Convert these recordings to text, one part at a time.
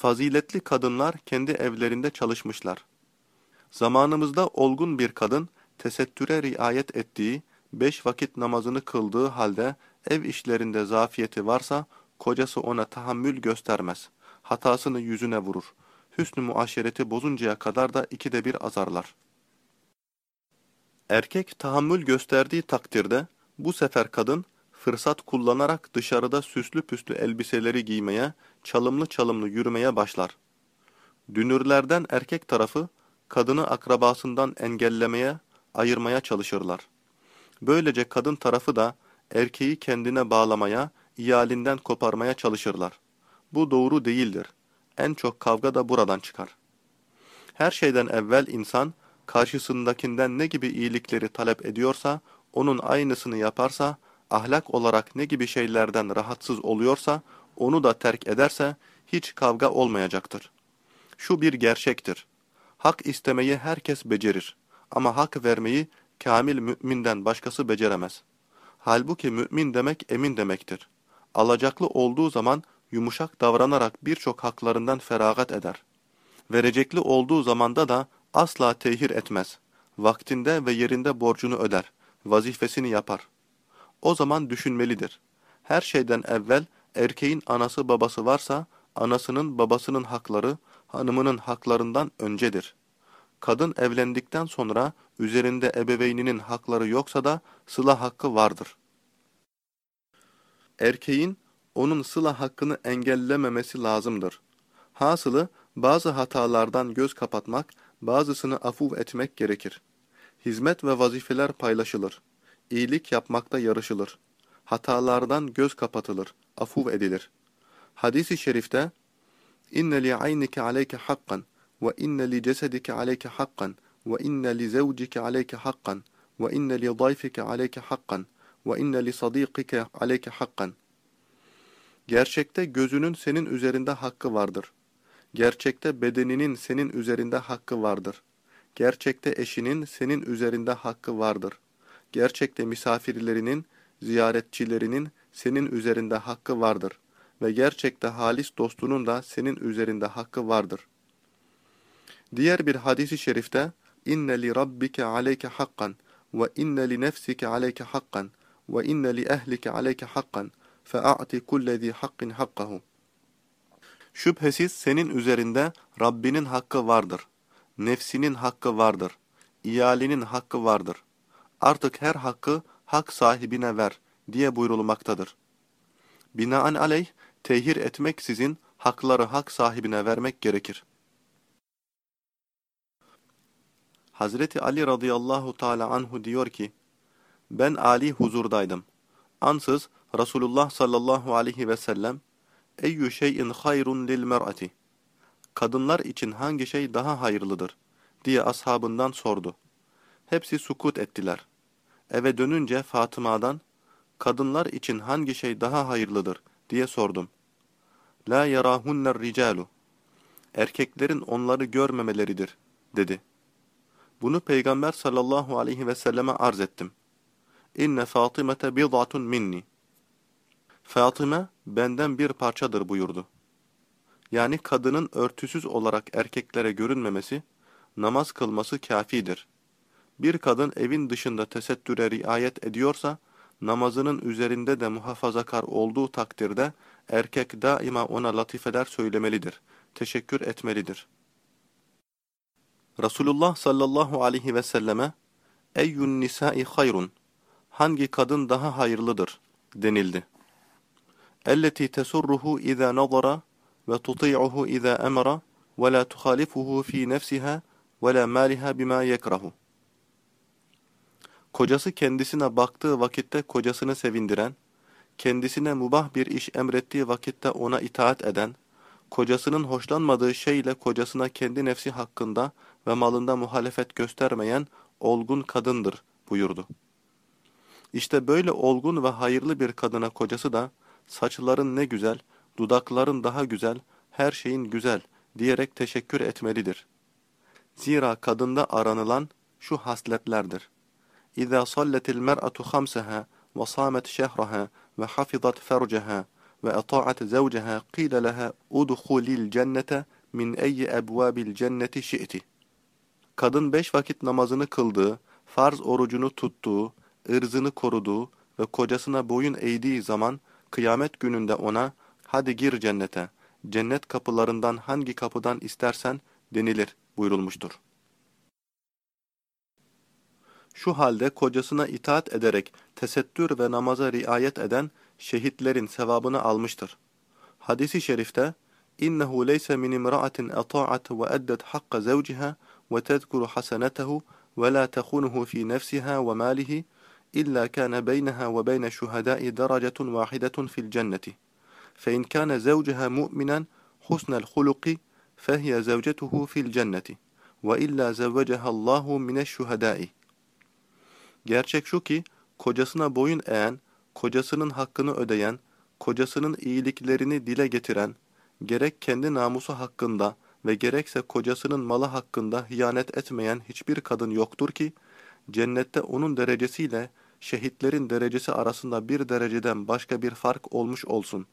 Faziletli kadınlar kendi evlerinde çalışmışlar. Zamanımızda olgun bir kadın, tesettüre riayet ettiği, beş vakit namazını kıldığı halde ev işlerinde zafiyeti varsa, kocası ona tahammül göstermez. Hatasını yüzüne vurur. Hüsnü muaşereti bozuncaya kadar da ikide bir azarlar. Erkek tahammül gösterdiği takdirde, bu sefer kadın, fırsat kullanarak dışarıda süslü püslü elbiseleri giymeye, çalımlı çalımlı yürümeye başlar. Dünürlerden erkek tarafı, kadını akrabasından engellemeye, ayırmaya çalışırlar. Böylece kadın tarafı da erkeği kendine bağlamaya, iyalinden koparmaya çalışırlar. Bu doğru değildir. En çok kavga da buradan çıkar. Her şeyden evvel insan, karşısındakinden ne gibi iyilikleri talep ediyorsa, onun aynısını yaparsa, ahlak olarak ne gibi şeylerden rahatsız oluyorsa, onu da terk ederse, hiç kavga olmayacaktır. Şu bir gerçektir. Hak istemeyi herkes becerir. Ama hak vermeyi kamil müminden başkası beceremez. Halbuki mümin demek emin demektir. Alacaklı olduğu zaman yumuşak davranarak birçok haklarından feragat eder. Verecekli olduğu zamanda da asla tehir etmez. Vaktinde ve yerinde borcunu öder. Vazifesini yapar. O zaman düşünmelidir. Her şeyden evvel erkeğin anası babası varsa, anasının babasının hakları, hanımının haklarından öncedir. Kadın evlendikten sonra üzerinde ebeveyninin hakları yoksa da sıla hakkı vardır. Erkeğin onun sıla hakkını engellememesi lazımdır. Hasılı bazı hatalardan göz kapatmak, bazısını afuv etmek gerekir. Hizmet ve vazifeler paylaşılır. İyilik yapmakta yarışılır. Hatalardan göz kapatılır, afuv edilir. Hadis-i şerifte İnne li aynike aleyke hakkan ve inne li cesedike aleyke hakkan ve inne li zevcike aleyke hakkan ve inne li dayfike aleyke hakkan ve inne li sadikike aleyke hakkan Gerçekte gözünün senin üzerinde hakkı vardır. Gerçekte bedeninin senin üzerinde hakkı vardır. Gerçekte eşinin senin üzerinde hakkı vardır. Gerçekte misafirlerinin, ziyaretçilerinin senin üzerinde hakkı vardır ve gerçekte halis dostunun da senin üzerinde hakkı vardır. Diğer bir hadisi şerifte inne li rabbike aleyke hakkan ve inne li nefsike aleyke hakkan ve inne li ehlike aleyke hakkan fe'ati kullezi hakkin hakkahu. Şüphesiz senin üzerinde Rabbinin hakkı vardır, nefsinin hakkı vardır, iyalinin hakkı vardır.'' Artık her hakkı hak sahibine ver diye buyrulmaktadır. Binaenaleyh tehir etmeksizin hakları hak sahibine vermek gerekir. Hazreti Ali radıyallahu teala anhu diyor ki, ben Ali huzurdaydım. Ansız Resulullah sallallahu aleyhi ve sellem Eyyü şeyin hayrun lil mer'ati Kadınlar için hangi şey daha hayırlıdır diye ashabından sordu. Hepsi sukut ettiler. Eve dönünce Fatıma'dan kadınlar için hangi şey daha hayırlıdır diye sordum. La yarahunner ricalu Erkeklerin onları görmemeleridir dedi. Bunu Peygamber sallallahu aleyhi ve selleme arz ettim. İnne Fatımete bid'atun minni Fatıma benden bir parçadır buyurdu. Yani kadının örtüsüz olarak erkeklere görünmemesi, namaz kılması kafidir. Bir kadın evin dışında tesettüre riayet ediyorsa, namazının üzerinde de muhafazakar olduğu takdirde erkek daima ona latifeler söylemelidir, teşekkür etmelidir. Resulullah sallallahu aleyhi ve selleme Eyyün nisai hayrun Hangi kadın daha hayırlıdır? denildi. Elleti tesurruhu izâ nazara ve tuti'uhu izâ emara ve la tuhalifuhu fi nefsiha ve la maliha bima yekrahu Kocası kendisine baktığı vakitte kocasını sevindiren, kendisine mubah bir iş emrettiği vakitte ona itaat eden, kocasının hoşlanmadığı şeyle kocasına kendi nefsi hakkında ve malında muhalefet göstermeyen olgun kadındır buyurdu. İşte böyle olgun ve hayırlı bir kadına kocası da saçların ne güzel, dudakların daha güzel, her şeyin güzel diyerek teşekkür etmelidir. Zira kadında aranılan şu hasletlerdir. İza sallatil mer'atu khamsaha ve samet şehraha ve hafizat ferceha وأطاعت زوجها قيل لها أدخلي الجنة من أي أبواب الجنة شئت Kadın beş vakit namazını kıldığı, farz orucunu tuttuğu, ırzını koruduğu ve kocasına boyun eğdiği zaman kıyamet gününde ona hadi gir cennete, cennet kapılarından hangi kapıdan istersen denilir buyurulmuştur. Şu halde kocasına itaat ederek tesettür ve namaza riayet eden şehitlerin sevabını almıştır. Hadisi şerifte innehu leyse min imra'atin ata'at ve eddet hakka zevciha ve tezkuru hasenetehu ve la tekhunuhu fi nefsiha ve malihi illa kana beyneha ve beyne şuhadai derecetun vahidetun fil cenneti. فإن كان زوجها مؤمنا حسن الخلق فهي زوجته في الجنة وإلا زوجها الله من الشهداء Gerçek şu ki, kocasına boyun eğen, kocasının hakkını ödeyen, kocasının iyiliklerini dile getiren, gerek kendi namusu hakkında ve gerekse kocasının malı hakkında hıyanet etmeyen hiçbir kadın yoktur ki, cennette onun derecesiyle şehitlerin derecesi arasında bir dereceden başka bir fark olmuş olsun.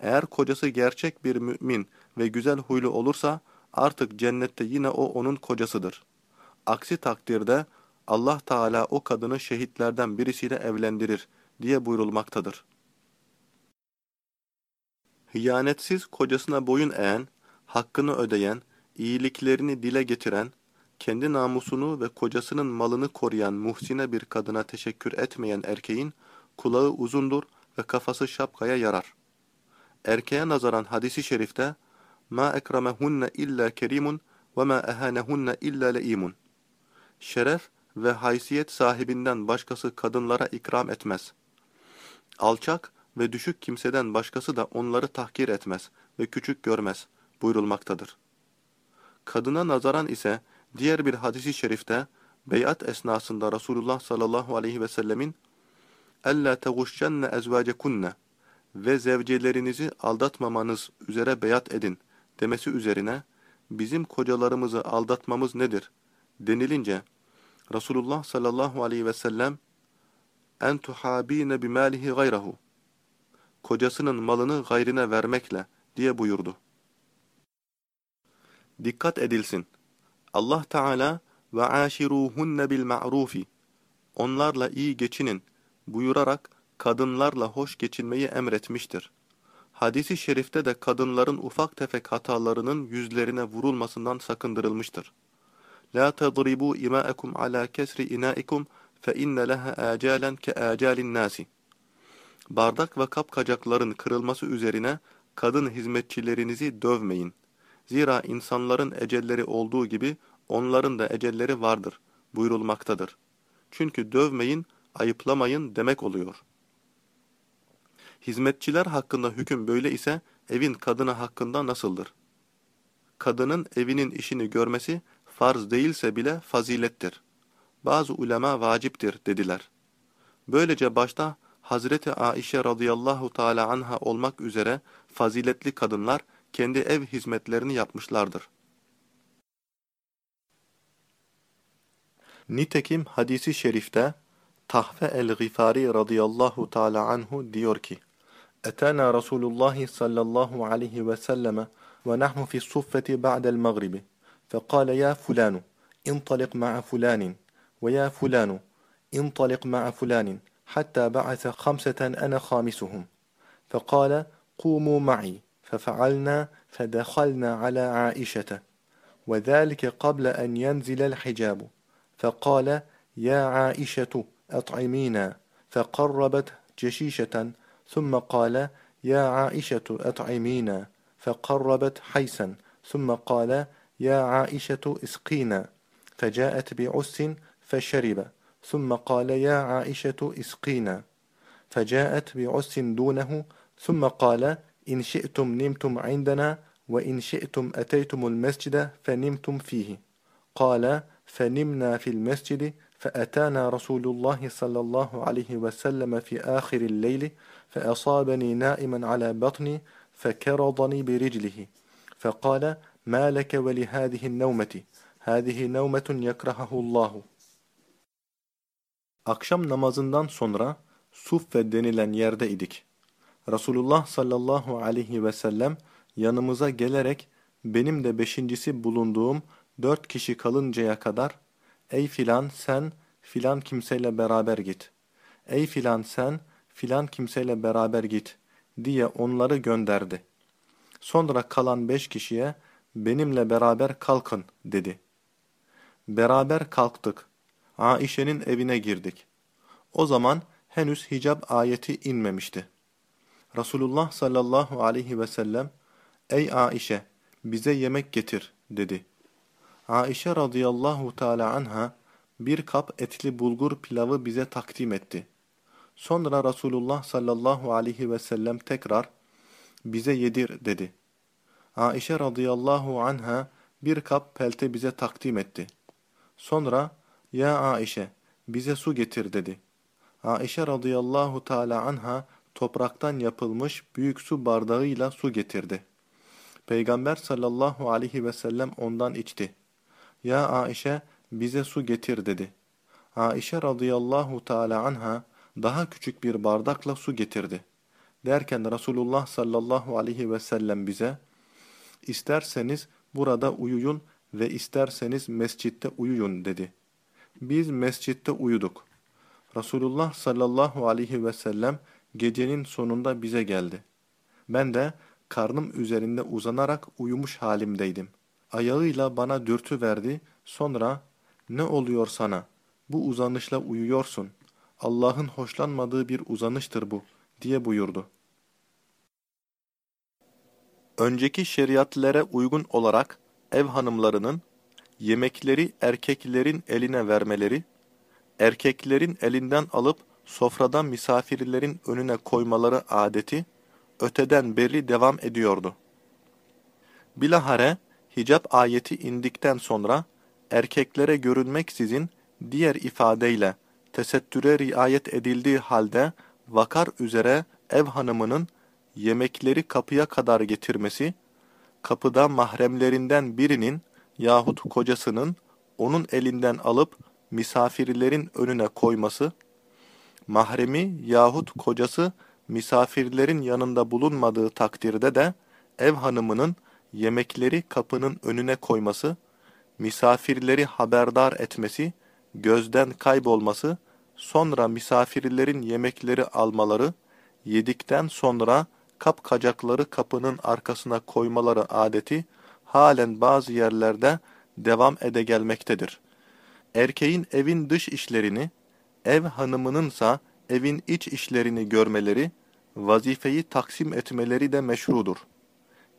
Eğer kocası gerçek bir mümin ve güzel huylu olursa, artık cennette yine o onun kocasıdır. Aksi takdirde, Allah Teala o kadını şehitlerden birisiyle evlendirir diye buyurulmaktadır. Hıyanetsiz kocasına boyun eğen, hakkını ödeyen, iyiliklerini dile getiren, kendi namusunu ve kocasının malını koruyan muhsine bir kadına teşekkür etmeyen erkeğin kulağı uzundur ve kafası şapkaya yarar. Erkeğe nazaran hadisi şerifte ma ekramehunne illa kerimun ve ma ehanehunne illa leimun. Şeref ve haysiyet sahibinden başkası kadınlara ikram etmez. Alçak ve düşük kimseden başkası da onları tahkir etmez ve küçük görmez buyurulmaktadır. Kadına nazaran ise diğer bir hadisi şerifte beyat esnasında Resulullah sallallahu aleyhi ve sellemin اَلَّا تَغُشَّنَّ اَزْوَاجَكُنَّ ve zevcelerinizi aldatmamanız üzere beyat edin demesi üzerine bizim kocalarımızı aldatmamız nedir denilince Resulullah sallallahu aleyhi ve sellem en tuhabine bimalihi gayrahu kocasının malını gayrine vermekle diye buyurdu. Dikkat edilsin. Allah Teala ve aşiruhunne bil ma'rufi onlarla iyi geçinin buyurarak kadınlarla hoş geçinmeyi emretmiştir. Hadisi şerifte de kadınların ufak tefek hatalarının yüzlerine vurulmasından sakındırılmıştır. La tadribu ima'akum ala kesri inaikum fe inne leha acalen ke. Bardak ve kapkacakların kırılması üzerine kadın hizmetçilerinizi dövmeyin. Zira insanların ecelleri olduğu gibi onların da ecelleri vardır buyurulmaktadır. Çünkü dövmeyin, ayıplamayın demek oluyor. Hizmetçiler hakkında hüküm böyle ise evin kadını hakkında nasıldır? Kadının evinin işini görmesi farz değilse bile fazilettir. Bazı ulema vaciptir dediler. Böylece başta Hazreti Aişe radıyallahu teala anha olmak üzere faziletli kadınlar kendi ev hizmetlerini yapmışlardır. Nitekim hadisi şerifte Tahve el-Gifari radıyallahu teala anhu diyor ki: "Etena Resulullah sallallahu aleyhi ve selleme ve nahnu fi's-suffeti ba'de'l-magribi." فقال يا فلان انطلق مع فلان ويا فلان انطلق مع فلان حتى بعث خمسة أنا خامسهم. فقال قوموا معي. ففعلنا فدخلنا على عائشة وذلك قبل أن ينزل الحجاب. فقال يا عائشة أطعمينا. فقربت جشيشة ثم قال يا عائشة أطعمينا. فقربت حيسا ثم قال يا عائشة اسقينا فجاءت بعس فشرب ثم قال يا عائشة اسقينا فجاءت بعس دونه ثم قال إن شئتم نمتم عندنا وإن شئتم أتيتم المسجد فنمتم فيه. قال فنمنا في المسجد فأتانا رسول الله صلى الله عليه وسلم في آخر الليل فأصابني نائما على بطني فكرضني برجله. فقال ما لك ولهذه النومة هذه نومة يكرهه الله Akşam namazından sonra Suffe denilen yerde idik. Resulullah sallallahu aleyhi ve sellem yanımıza gelerek benim de beşincisi bulunduğum dört kişi kalıncaya kadar ''Ey filan sen filan kimseyle beraber git. Ey filan sen filan kimseyle beraber git.'' diye onları gönderdi. Sonra kalan beş kişiye benimle beraber kalkın dedi. Beraber kalktık. Aişe'nin evine girdik. O zaman henüz hicab ayeti inmemişti. Resulullah sallallahu aleyhi ve sellem Ey Aişe bize yemek getir dedi. Aişe radıyallahu teala anha bir kap etli bulgur pilavı bize takdim etti. Sonra Resulullah sallallahu aleyhi ve sellem tekrar bize yedir dedi. Aişe radıyallahu anha bir kap pelte bize takdim etti. Sonra ya Aişe bize su getir dedi. Aişe radıyallahu teala anha topraktan yapılmış büyük su bardağıyla su getirdi. Peygamber sallallahu aleyhi ve sellem ondan içti. Ya Aişe bize su getir dedi. Aişe radıyallahu teala anha daha küçük bir bardakla su getirdi. Derken Resulullah sallallahu aleyhi ve sellem bize isterseniz burada uyuyun ve isterseniz mescitte uyuyun dedi. Biz mescitte uyuduk. Resulullah sallallahu aleyhi ve sellem gecenin sonunda bize geldi. Ben de karnım üzerinde uzanarak uyumuş halimdeydim. Ayağıyla bana dürtü verdi, sonra ''Ne oluyor sana? Bu uzanışla uyuyorsun. Allah'ın hoşlanmadığı bir uzanıştır bu.'' diye buyurdu. Önceki şeriatlere uygun olarak ev hanımlarının yemekleri erkeklerin eline vermeleri, erkeklerin elinden alıp sofradan misafirlerin önüne koymaları adeti öteden beri devam ediyordu. Bilahare hicap ayeti indikten sonra erkeklere görünmeksizin diğer ifadeyle tesettüre riayet edildiği halde vakar üzere ev hanımının yemekleri kapıya kadar getirmesi, kapıda mahremlerinden birinin yahut kocasının onun elinden alıp misafirlerin önüne koyması, mahremi yahut kocası misafirlerin yanında bulunmadığı takdirde de ev hanımının yemekleri kapının önüne koyması, misafirleri haberdar etmesi, gözden kaybolması, sonra misafirlerin yemekleri almaları, yedikten sonra kapkacakları kapının arkasına koymaları adeti halen bazı yerlerde devam ede gelmektedir. Erkeğin evin dış işlerini, ev hanımınınsa evin iç işlerini görmeleri, vazifeyi taksim etmeleri de meşrudur.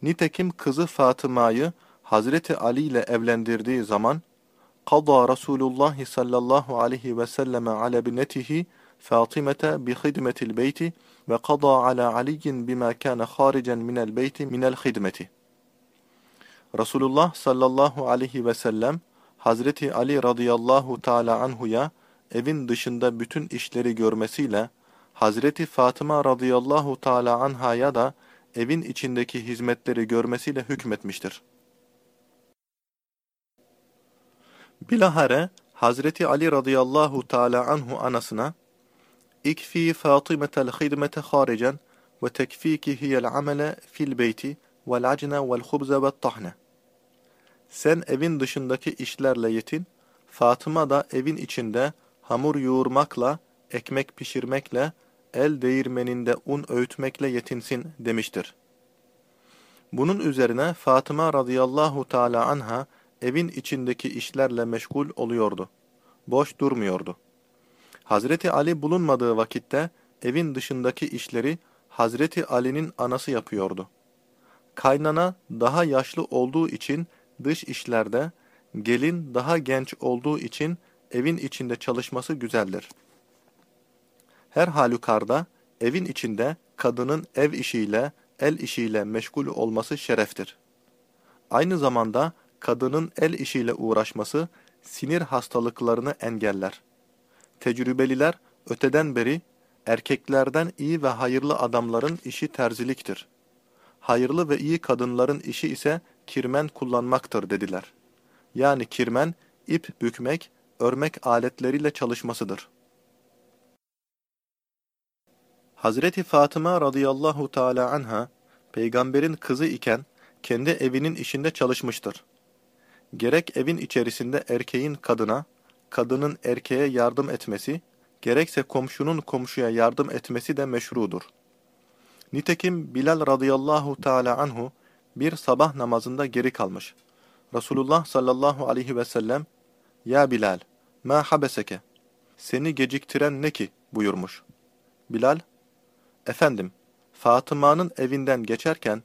Nitekim kızı Fatıma'yı Hazreti Ali ile evlendirdiği zaman قَضَى رَسُولُ sallallahu aleyhi ve عَلَى بِنَتِهِ فَاطِمَةَ بِخِدْمَةِ الْبَيْتِ ve kada ala aliyin bima kana haricen minel beyti minel hidmeti. Resulullah sallallahu aleyhi ve sellem Hazreti Ali radıyallahu taala anhu'ya evin dışında bütün işleri görmesiyle Hazreti Fatıma radıyallahu taala anhaya da evin içindeki hizmetleri görmesiyle hükmetmiştir. Bilahare Hazreti Ali radıyallahu taala anhu anasına İkfi Fatimetel hidmete haricen ve tekfiki hiyel amele fil beyti vel acne vel hubze ve tahne sen evin dışındaki işlerle yetin, Fatıma da evin içinde hamur yoğurmakla, ekmek pişirmekle, el değirmeninde un öğütmekle yetinsin demiştir. Bunun üzerine Fatıma radıyallahu teala anha evin içindeki işlerle meşgul oluyordu. Boş durmuyordu. Hazreti Ali bulunmadığı vakitte evin dışındaki işleri Hazreti Ali'nin anası yapıyordu. Kaynana daha yaşlı olduğu için dış işlerde gelin daha genç olduğu için evin içinde çalışması güzeldir. Her halükarda evin içinde kadının ev işiyle, el işiyle meşgul olması şereftir. Aynı zamanda kadının el işiyle uğraşması sinir hastalıklarını engeller. Tecrübeliler öteden beri erkeklerden iyi ve hayırlı adamların işi terziliktir. Hayırlı ve iyi kadınların işi ise kirmen kullanmaktır dediler. Yani kirmen, ip bükmek, örmek aletleriyle çalışmasıdır. Hazreti Fatıma radıyallahu teala anha, peygamberin kızı iken kendi evinin işinde çalışmıştır. Gerek evin içerisinde erkeğin kadına, kadının erkeğe yardım etmesi, gerekse komşunun komşuya yardım etmesi de meşrudur. Nitekim Bilal radıyallahu teala anhu bir sabah namazında geri kalmış. Resulullah sallallahu aleyhi ve sellem, Ya Bilal, ma habeseke, seni geciktiren ne ki buyurmuş. Bilal, Efendim, Fatıma'nın evinden geçerken,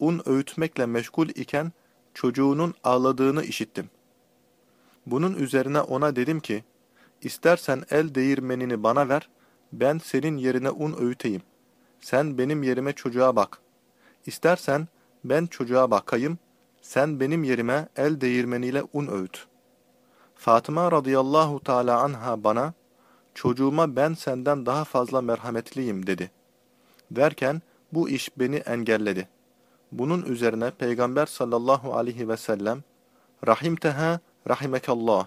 un öğütmekle meşgul iken çocuğunun ağladığını işittim. Bunun üzerine ona dedim ki, istersen el değirmenini bana ver, ben senin yerine un öğüteyim. Sen benim yerime çocuğa bak. İstersen ben çocuğa bakayım, sen benim yerime el değirmeniyle un öğüt. Fatıma radıyallahu teala anha bana, çocuğuma ben senden daha fazla merhametliyim dedi. Derken bu iş beni engelledi. Bunun üzerine Peygamber sallallahu aleyhi ve sellem, Rahimteha rahimekallah.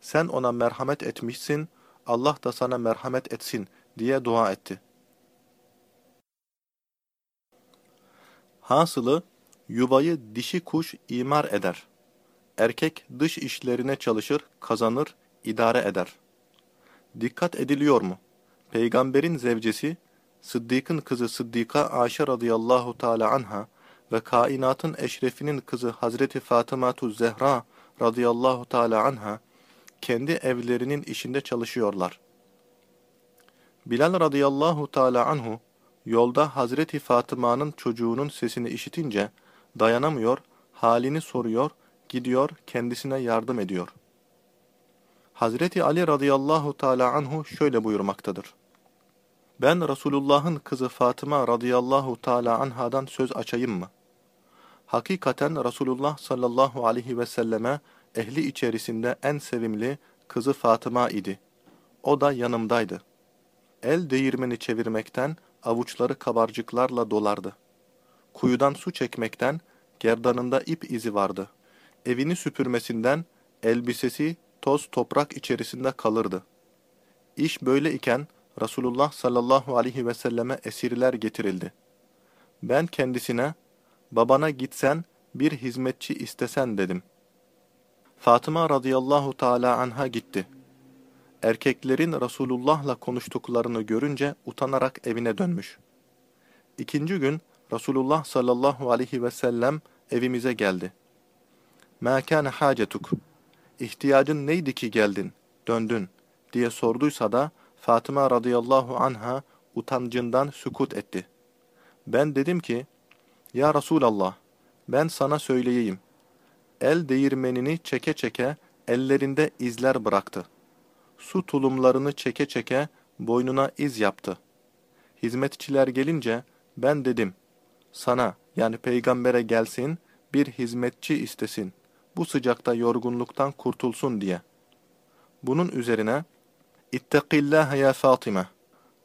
Sen ona merhamet etmişsin, Allah da sana merhamet etsin diye dua etti. Hasılı, yuvayı dişi kuş imar eder. Erkek dış işlerine çalışır, kazanır, idare eder. Dikkat ediliyor mu? Peygamberin zevcesi, Sıddık'ın kızı Sıddika Ayşe radıyallahu teala anha ve kainatın eşrefinin kızı Hazreti Fatımatu Zehra radıyallahu teala anha kendi evlerinin işinde çalışıyorlar. Bilal radıyallahu teala anhu yolda Hazreti Fatıma'nın çocuğunun sesini işitince dayanamıyor, halini soruyor, gidiyor kendisine yardım ediyor. Hazreti Ali radıyallahu teala anhu şöyle buyurmaktadır. Ben Resulullah'ın kızı Fatıma radıyallahu teala anhadan söz açayım mı? Hakikaten Resulullah sallallahu aleyhi ve selleme ehli içerisinde en sevimli kızı Fatıma idi. O da yanımdaydı. El değirmeni çevirmekten avuçları kabarcıklarla dolardı. Kuyudan su çekmekten gerdanında ip izi vardı. Evini süpürmesinden elbisesi toz toprak içerisinde kalırdı. İş böyle iken Resulullah sallallahu aleyhi ve selleme esirler getirildi. Ben kendisine, babana gitsen bir hizmetçi istesen dedim. Fatıma radıyallahu teala anha gitti. Erkeklerin Resulullah'la konuştuklarını görünce utanarak evine dönmüş. İkinci gün Resulullah sallallahu aleyhi ve sellem evimize geldi. مَا كَانَ حَاجَتُكُ İhtiyacın neydi ki geldin, döndün diye sorduysa da Fatıma radıyallahu anha utancından sükut etti. Ben dedim ki, ya Resulallah, ben sana söyleyeyim. El değirmenini çeke çeke ellerinde izler bıraktı. Su tulumlarını çeke çeke boynuna iz yaptı. Hizmetçiler gelince ben dedim, sana yani peygambere gelsin bir hizmetçi istesin, bu sıcakta yorgunluktan kurtulsun diye. Bunun üzerine, İttekillâhe ya Fatıma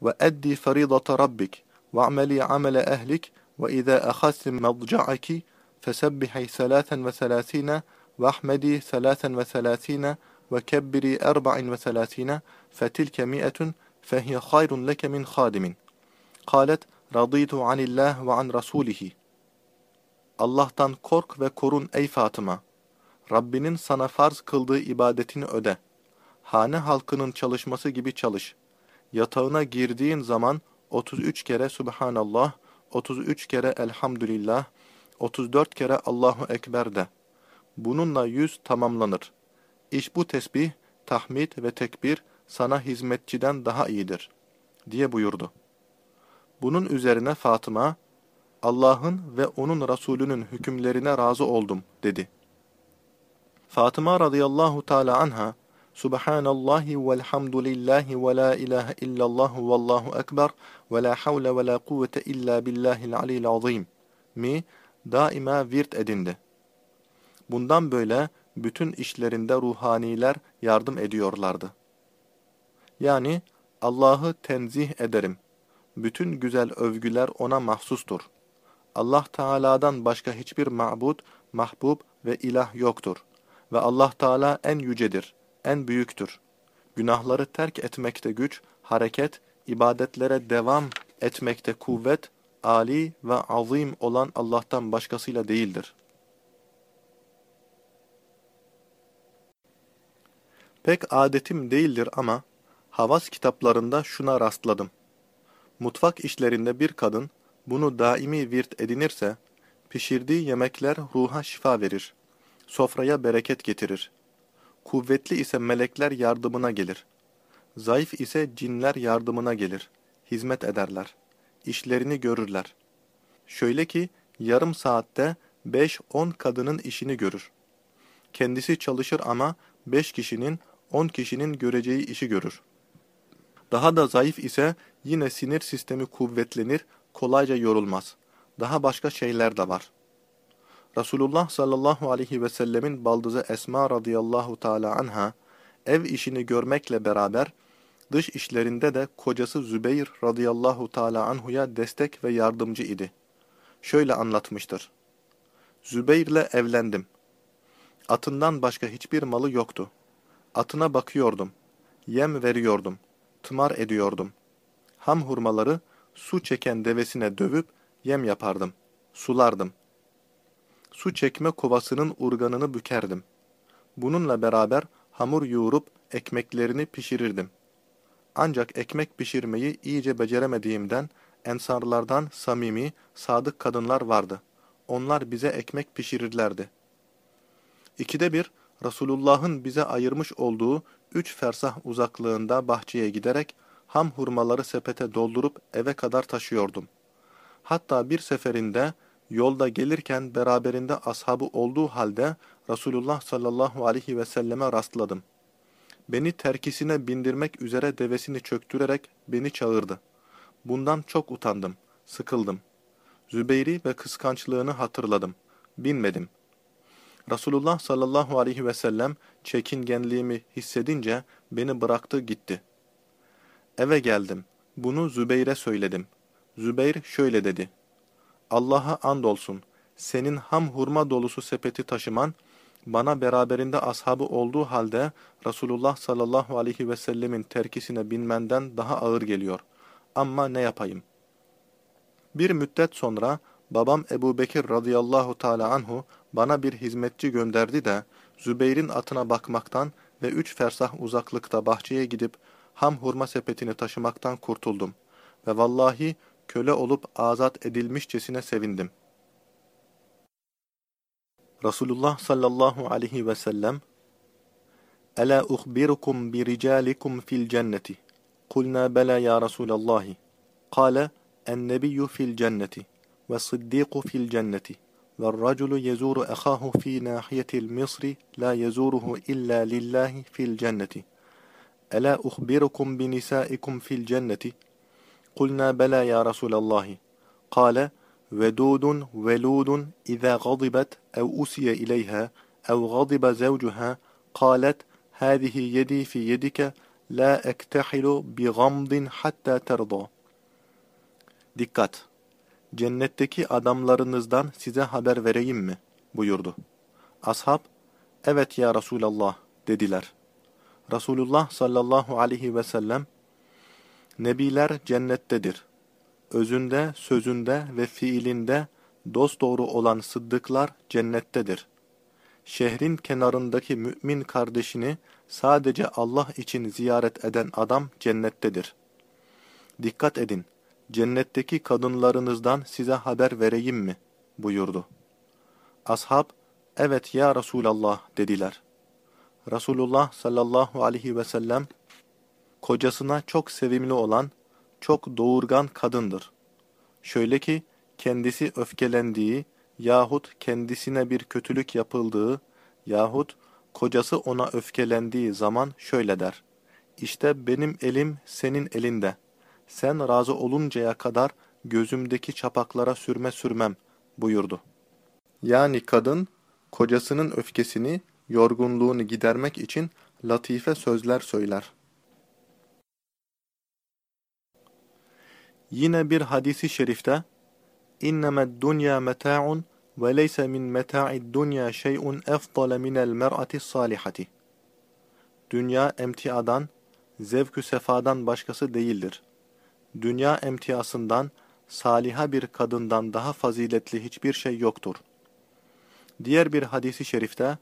ve eddi feridata rabbik ve ameli amele ehlik وإذا أخذت مضجعك فسبحي ثلاثا وثلاثين واحمدي ثلاثا وثلاثين وكبري أربع وثلاثين فتلك مئة فهي خير لك من خادم قالت رضيت عن الله وعن رسوله Allah'tan kork ve korun ey Fatıma. Rabbinin sana farz kıldığı ibadetini öde. hane halkının çalışması gibi çalış. Yatağına girdiğin zaman 33 kere Subhanallah, 33 kere Elhamdülillah, 34 kere Allahu Ekber de. Bununla yüz tamamlanır. İş bu tesbih, tahmid ve tekbir sana hizmetçiden daha iyidir. diye buyurdu. Bunun üzerine Fatıma, Allah'ın ve onun Resulünün hükümlerine razı oldum dedi. Fatıma radıyallahu teala anha, Subhanallahi velhamdülillahi ve la ilahe illallah vallahu ekber ve la havle ve la kuvvete illa billahil aliyil azim mi daima virt edindi. Bundan böyle bütün işlerinde ruhaniler yardım ediyorlardı. Yani Allah'ı tenzih ederim. Bütün güzel övgüler ona mahsustur. Allah Teala'dan başka hiçbir ma'bud, mahbub ve ilah yoktur. Ve Allah Teala en yücedir en büyüktür. Günahları terk etmekte güç, hareket, ibadetlere devam etmekte kuvvet, Ali ve azim olan Allah'tan başkasıyla değildir. Pek adetim değildir ama havas kitaplarında şuna rastladım. Mutfak işlerinde bir kadın bunu daimi virt edinirse, pişirdiği yemekler ruha şifa verir, sofraya bereket getirir. Kuvvetli ise melekler yardımına gelir. Zayıf ise cinler yardımına gelir, hizmet ederler, işlerini görürler. Şöyle ki yarım saatte 5-10 kadının işini görür. Kendisi çalışır ama 5 kişinin, 10 kişinin göreceği işi görür. Daha da zayıf ise yine sinir sistemi kuvvetlenir, kolayca yorulmaz. Daha başka şeyler de var. Resulullah sallallahu aleyhi ve sellemin baldızı Esma radıyallahu teala anha, ev işini görmekle beraber, dış işlerinde de kocası Zübeyir radıyallahu teala anhuya destek ve yardımcı idi. Şöyle anlatmıştır. Zübeyir'le evlendim. Atından başka hiçbir malı yoktu. Atına bakıyordum. Yem veriyordum. Tımar ediyordum. Ham hurmaları su çeken devesine dövüp yem yapardım. Sulardım. Su çekme kovasının urganını bükerdim. Bununla beraber hamur yoğurup ekmeklerini pişirirdim. Ancak ekmek pişirmeyi iyice beceremediğimden ensarlardan samimi, sadık kadınlar vardı. Onlar bize ekmek pişirirlerdi. İkide bir Resulullah'ın bize ayırmış olduğu üç fersah uzaklığında bahçeye giderek ham hurmaları sepete doldurup eve kadar taşıyordum. Hatta bir seferinde yolda gelirken beraberinde ashabı olduğu halde Resulullah sallallahu aleyhi ve selleme rastladım. Beni terkisine bindirmek üzere devesini çöktürerek beni çağırdı. Bundan çok utandım, sıkıldım. Zübeyri ve kıskançlığını hatırladım. Binmedim. Resulullah sallallahu aleyhi ve sellem çekingenliğimi hissedince beni bıraktı gitti. Eve geldim. Bunu Zübeyir'e söyledim. Zübeyir şöyle dedi. Allah'a andolsun. Senin ham hurma dolusu sepeti taşıman, bana beraberinde ashabı olduğu halde Resulullah sallallahu aleyhi ve sellemin terkisine binmenden daha ağır geliyor. Ama ne yapayım? Bir müddet sonra babam Ebu Bekir radıyallahu teala anhu bana bir hizmetçi gönderdi de Zübeyir'in atına bakmaktan ve üç fersah uzaklıkta bahçeye gidip ham hurma sepetini taşımaktan kurtuldum ve vallahi köle olup azat edilmişçesine sevindim. Resulullah sallallahu aleyhi ve sellem Ela uhbirukum bi ricalikum fil cenneti. Kulna bela ya Resulallah. Kale en-nebiyyu fil cenneti ve siddiqu fil cenneti ve raculu yezuru ahahu fi nahiyetil misri la yezuruhu illa lillahi fil cenneti. Ela uhbirukum bi nisaikum fil cenneti. قلنا بلى يا رسول الله قال ودود ولود إذا غضبت أو أسي إليها أو غضب زوجها قالت هذه يدي في يدك لا أكتحل بغمض حتى ترضى Dikkat! Cennetteki adamlarınızdan size haber vereyim mi? buyurdu. Ashab, evet ya Resulallah dediler. Resulullah sallallahu aleyhi ve sellem, Nebiler cennettedir. Özünde, sözünde ve fiilinde dosdoğru olan sıddıklar cennettedir. Şehrin kenarındaki mümin kardeşini sadece Allah için ziyaret eden adam cennettedir. Dikkat edin! cennetteki kadınlarınızdan size haber vereyim mi? buyurdu. Ashab, evet ya Resulallah dediler. Resulullah sallallahu aleyhi ve sellem, kocasına çok sevimli olan, çok doğurgan kadındır. Şöyle ki, kendisi öfkelendiği yahut kendisine bir kötülük yapıldığı yahut kocası ona öfkelendiği zaman şöyle der. İşte benim elim senin elinde.'' sen razı oluncaya kadar gözümdeki çapaklara sürme sürmem buyurdu. Yani kadın kocasının öfkesini, yorgunluğunu gidermek için latife sözler söyler. Yine bir hadisi şerifte dunya meta'un ve leyse min meta'id dunya şey'un efdale minel mer'ati salihati. Dünya emtiadan, zevkü sefadan başkası değildir. dünya emtiyasından, saliha bir kadından daha faziletli hiçbir şey yoktur. Diğer bir hadisi şerifte,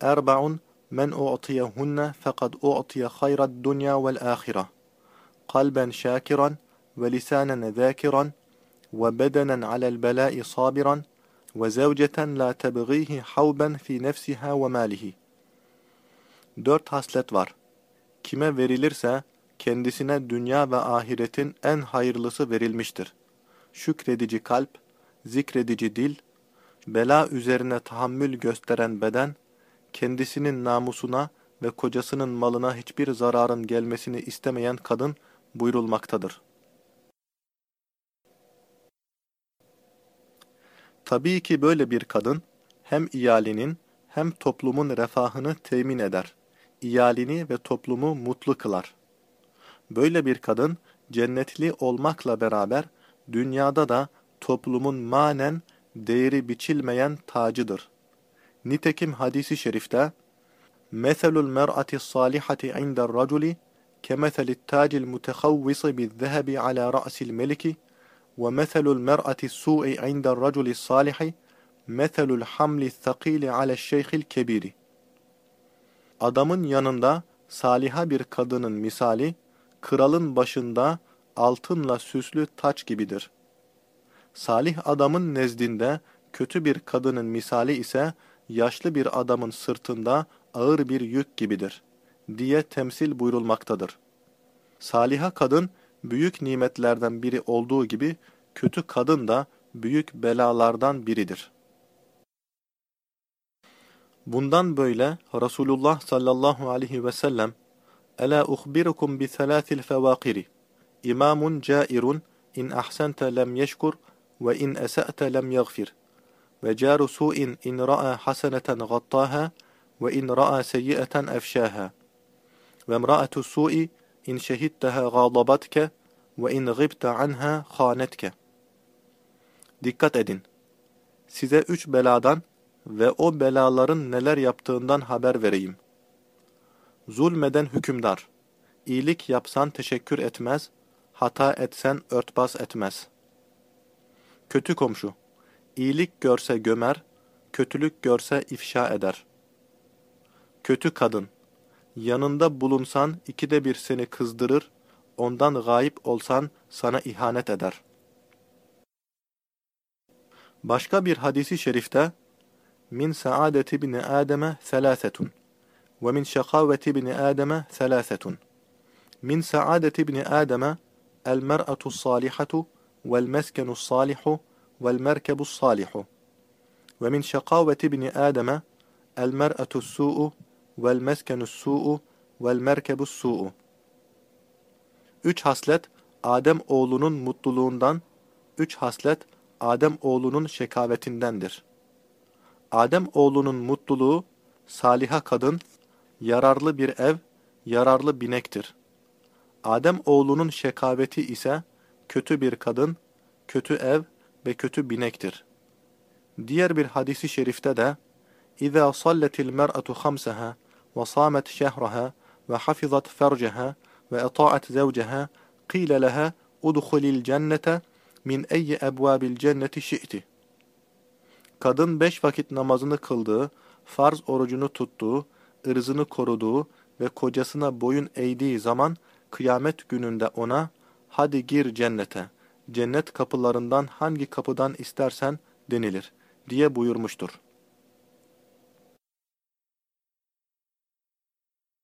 Erbaun men u'tiyahunne fekad u'tiye hayrad dunya vel ahire. Kalben şakiran bedenen alel belâi sabiran ve zevceten la tebgîhi havben fi nefsiha ve mâlihi. Dört haslet var. Kime verilirse kendisine dünya ve ahiretin en hayırlısı verilmiştir. Şükredici kalp, zikredici dil, bela üzerine tahammül gösteren beden, kendisinin namusuna ve kocasının malına hiçbir zararın gelmesini istemeyen kadın buyurulmaktadır. Tabii ki böyle bir kadın hem iyalinin hem toplumun refahını temin eder. İyalini ve toplumu mutlu kılar. Böyle bir kadın cennetli olmakla beraber dünyada da toplumun manen değeri biçilmeyen tacıdır. Nitekim hadisi şerifte مَثَلُ الْمَرْأَةِ الصَّالِحَةِ عِنْدَ الرَّجُلِ كَمَثَلِ التَّاجِ الْمُتَخَوِّصِ بِالذَّهَبِ عَلَى رَأْسِ الْمَلِكِ وَمَثَلُ الْمَرْأَةِ السُّوءِ عِنْدَ الرَّجُلِ الصَّالِحِ مَثَلُ الْحَمْلِ الثَّقِيلِ عَلَى الشَّيْخِ الْكَبِيرِ Adamın yanında saliha bir kadının misali, kralın başında altınla süslü taç gibidir. Salih adamın nezdinde kötü bir kadının misali ise yaşlı bir adamın sırtında ağır bir yük gibidir diye temsil buyurulmaktadır. Saliha kadın büyük nimetlerden biri olduğu gibi kötü kadın da büyük belalardan biridir. Bundan böyle Resulullah sallallahu aleyhi ve sellem Ela uhbirukum bi thalâthil fevâkiri İmamun cairun in ahsente lem yeşkur ve in esa'te lem yagfir ve caru su'in in ra'a haseneten gattaha ve in ra'a seyyi'eten efşâha ve emra'atu su'i in şehidteha gâdabatke ve in gıbte anha khânetke Dikkat edin! Size üç beladan ve o belaların neler yaptığından haber vereyim. Zulmeden hükümdar, iyilik yapsan teşekkür etmez, hata etsen örtbas etmez. Kötü komşu, iyilik görse gömer, kötülük görse ifşa eder. Kötü kadın, yanında bulunsan ikide bir seni kızdırır, ondan gayip olsan sana ihanet eder. Başka bir hadisi şerifte, min saadeti bni Adem'e selâsetun ve min şekaveti bni Adem'e selâsetun. Min saadeti bni Adem'e el mer'atu salihatu vel meskenu salihu vel merkebu salihu. Ve min şekaveti bni Adem'e el mer'atu su'u vel meskenu su'u vel merkebu su'u. Üç haslet Adem oğlunun mutluluğundan, üç haslet Adem oğlunun şekavetindendir. Adem oğlunun mutluluğu, saliha kadın, yararlı bir ev, yararlı binektir. Adem oğlunun şekaveti ise kötü bir kadın, kötü ev ve kötü binektir. Diğer bir hadisi şerifte de İza salletil mer'atu khamsaha ve hafizat ferceha ve eta'at zevceha qile leha udkhulil cennete min eyyi ebvabil cenneti şi'ti. Kadın beş vakit namazını kıldığı, farz orucunu tuttuğu, ırzını koruduğu ve kocasına boyun eğdiği zaman kıyamet gününde ona hadi gir cennete, cennet kapılarından hangi kapıdan istersen denilir diye buyurmuştur.